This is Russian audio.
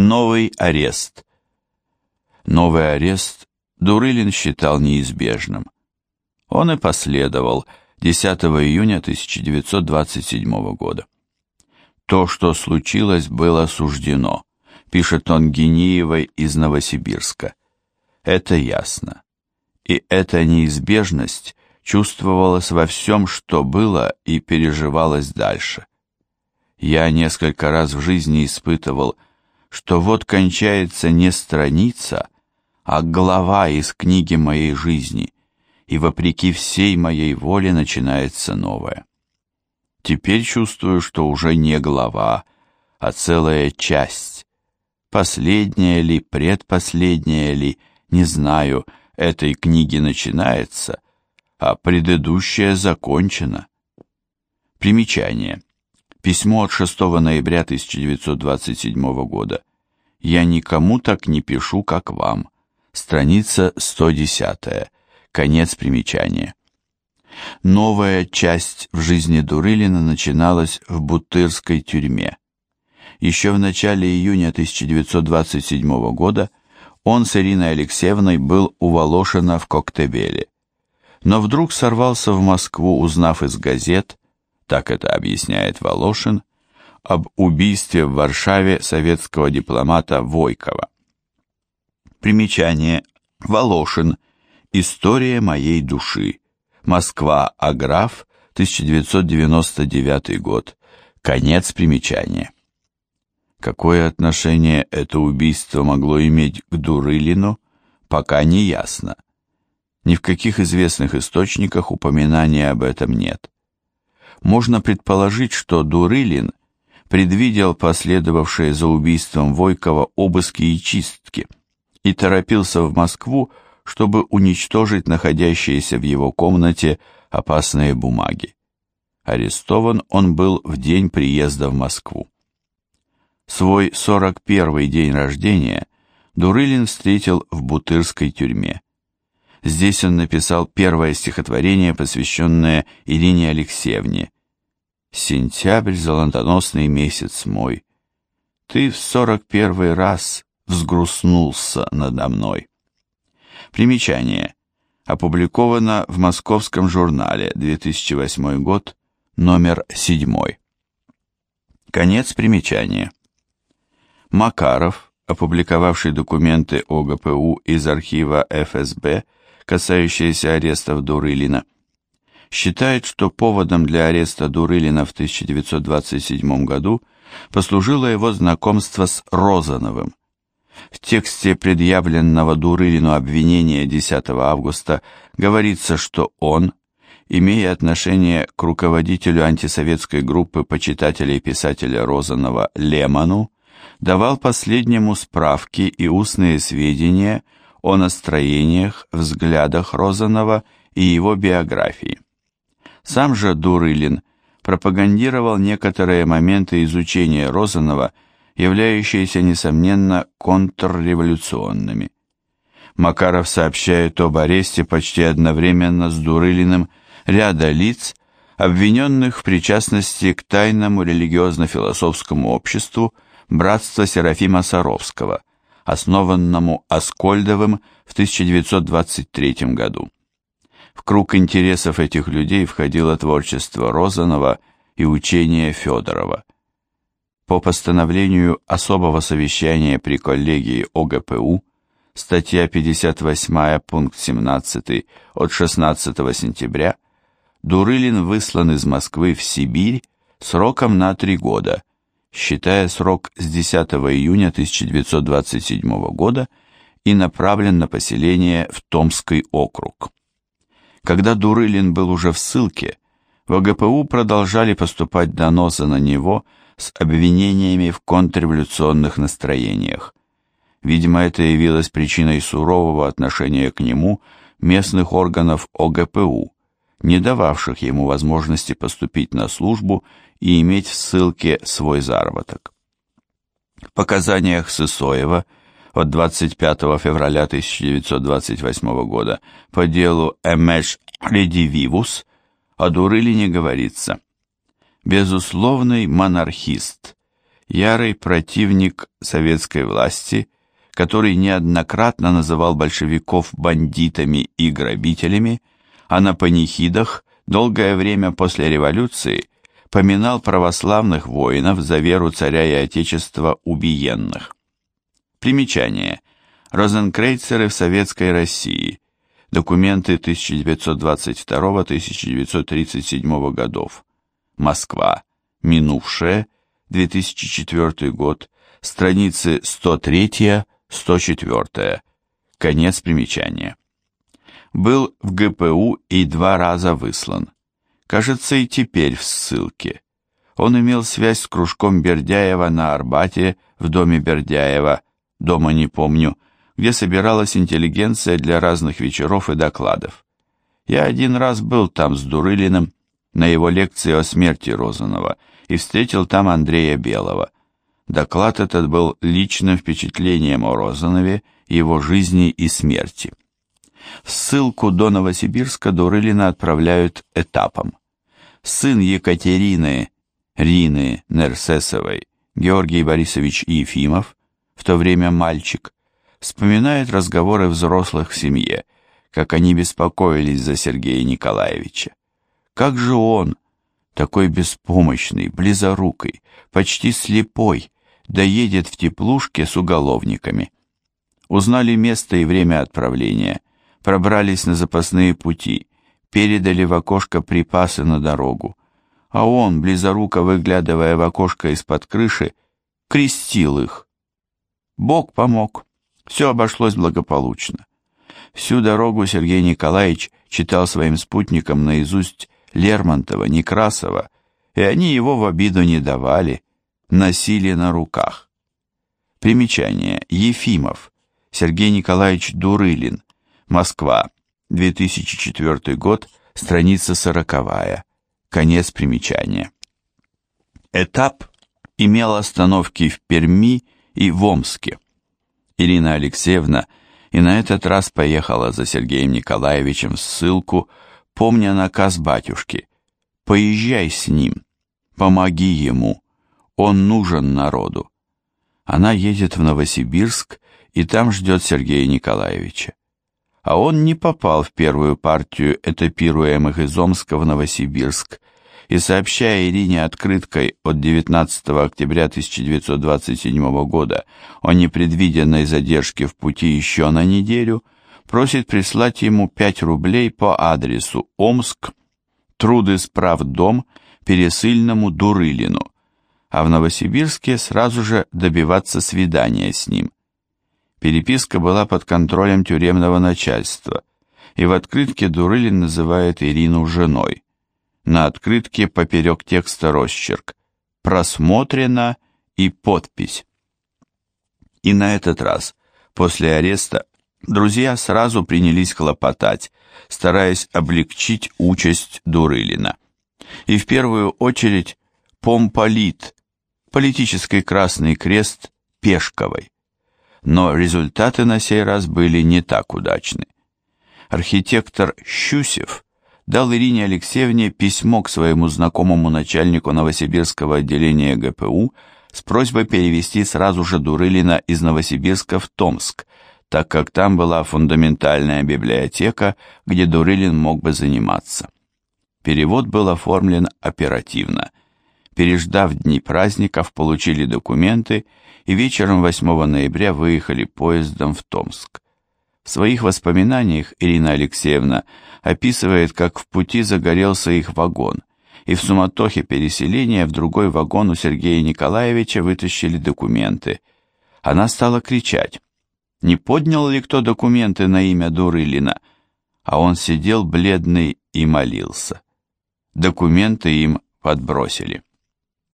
Новый арест. Новый арест Дурылин считал неизбежным. Он и последовал 10 июня 1927 года. То, что случилось, было суждено, пишет он Гениевой из Новосибирска. Это ясно. И эта неизбежность чувствовалась во всем, что было и переживалось дальше. Я несколько раз в жизни испытывал, что вот кончается не страница, а глава из книги моей жизни, и вопреки всей моей воле начинается новое. Теперь чувствую, что уже не глава, а целая часть. Последняя ли, предпоследняя ли, не знаю, этой книги начинается, а предыдущая закончена. Примечание. Письмо от 6 ноября 1927 года. «Я никому так не пишу, как вам». Страница 110. Конец примечания. Новая часть в жизни Дурылина начиналась в Бутырской тюрьме. Еще в начале июня 1927 года он с Ириной Алексеевной был у в Коктебеле. Но вдруг сорвался в Москву, узнав из газет, так это объясняет Волошин, об убийстве в Варшаве советского дипломата Войкова. Примечание. Волошин. История моей души. Москва. Аграф. 1999 год. Конец примечания. Какое отношение это убийство могло иметь к Дурылину, пока не ясно. Ни в каких известных источниках упоминания об этом нет можно предположить, что Дурылин предвидел последовавшие за убийством Войкова обыски и чистки и торопился в Москву, чтобы уничтожить находящиеся в его комнате опасные бумаги. Арестован он был в день приезда в Москву. Свой 41-й день рождения Дурылин встретил в Бутырской тюрьме. Здесь он написал первое стихотворение, посвященное Ирине Алексеевне. «Сентябрь, золотоносный месяц мой, ты в сорок первый раз взгрустнулся надо мной». Примечание. Опубликовано в Московском журнале, 2008 год, номер 7. Конец примечания. Макаров, опубликовавший документы ОГПУ из архива ФСБ, касающиеся арестов Дурылина, считает, что поводом для ареста Дурылина в 1927 году послужило его знакомство с Розановым. В тексте предъявленного Дурылину обвинения 10 августа говорится, что он, имея отношение к руководителю антисоветской группы почитателей писателя Розанова Лемону, давал последнему справки и устные сведения о настроениях, взглядах Розанова и его биографии. Сам же Дурылин пропагандировал некоторые моменты изучения Розанова, являющиеся, несомненно, контрреволюционными. Макаров сообщает об аресте почти одновременно с Дурылиным ряда лиц, обвиненных в причастности к тайному религиозно-философскому обществу «Братство Серафима Саровского», основанному Аскольдовым в 1923 году. В круг интересов этих людей входило творчество Розанова и учение Федорова. По постановлению особого совещания при коллегии ОГПУ, статья 58, пункт 17 от 16 сентября, Дурылин выслан из Москвы в Сибирь сроком на три года считая срок с 10 июня 1927 года и направлен на поселение в Томский округ. Когда Дурылин был уже в ссылке, в ОГПУ продолжали поступать доносы на него с обвинениями в контрреволюционных настроениях. Видимо, это явилось причиной сурового отношения к нему местных органов ОГПУ, не дававших ему возможности поступить на службу и иметь в ссылке свой заработок. В показаниях Сысоева от 25 февраля 1928 года по делу Эмеш Редививус о Дурылине говорится «Безусловный монархист, ярый противник советской власти, который неоднократно называл большевиков бандитами и грабителями, а на панихидах долгое время после революции поминал православных воинов за веру царя и отечества убиенных. Примечание. Розенкрейцеры в Советской России. Документы 1922-1937 годов. Москва. Минувшее. 2004 год. Страницы 103-104. Конец примечания. Был в ГПУ и два раза выслан. Кажется, и теперь в ссылке. Он имел связь с кружком Бердяева на Арбате в доме Бердяева, дома не помню, где собиралась интеллигенция для разных вечеров и докладов. Я один раз был там с Дурылиным на его лекции о смерти Розанова и встретил там Андрея Белого. Доклад этот был личным впечатлением о Розанове, его жизни и смерти. Ссылку до Новосибирска Дурылина отправляют этапом. Сын Екатерины, Рины Нерсесовой, Георгий Борисович Ефимов, в то время мальчик, вспоминает разговоры взрослых в семье, как они беспокоились за Сергея Николаевича. Как же он, такой беспомощный, близорукий, почти слепой, доедет в теплушке с уголовниками. Узнали место и время отправления, пробрались на запасные пути, передали в окошко припасы на дорогу, а он, близоруко выглядывая в окошко из-под крыши, крестил их. Бог помог, все обошлось благополучно. Всю дорогу Сергей Николаевич читал своим спутникам наизусть Лермонтова, Некрасова, и они его в обиду не давали, носили на руках. Примечание. Ефимов. Сергей Николаевич Дурылин. Москва. 2004 год. Страница сороковая. Конец примечания. Этап имел остановки в Перми и в Омске. Ирина Алексеевна и на этот раз поехала за Сергеем Николаевичем в ссылку, помня наказ батюшки «Поезжай с ним, помоги ему, он нужен народу». Она едет в Новосибирск и там ждет Сергея Николаевича. А он не попал в первую партию этапируемых из Омска в Новосибирск, и сообщая Ирине открыткой от 19 октября 1927 года о непредвиденной задержке в пути еще на неделю, просит прислать ему 5 рублей по адресу Омск, Труды справ дом, Пересыльному Дурылину, а в Новосибирске сразу же добиваться свидания с ним. Переписка была под контролем тюремного начальства, и в открытке Дурылин называет Ирину женой. На открытке поперек текста росчерк «Просмотрено» и подпись. И на этот раз, после ареста, друзья сразу принялись хлопотать, стараясь облегчить участь Дурылина. И в первую очередь помполит, политический Красный Крест Пешковой. Но результаты на сей раз были не так удачны. Архитектор Щусев дал Ирине Алексеевне письмо к своему знакомому начальнику Новосибирского отделения ГПУ с просьбой перевести сразу же Дурылина из Новосибирска в Томск, так как там была фундаментальная библиотека, где Дурылин мог бы заниматься. Перевод был оформлен оперативно. Переждав дни праздников, получили документы и вечером 8 ноября выехали поездом в Томск. В своих воспоминаниях Ирина Алексеевна описывает, как в пути загорелся их вагон, и в суматохе переселения в другой вагон у Сергея Николаевича вытащили документы. Она стала кричать, не поднял ли кто документы на имя Дурылина, а он сидел бледный и молился. Документы им подбросили.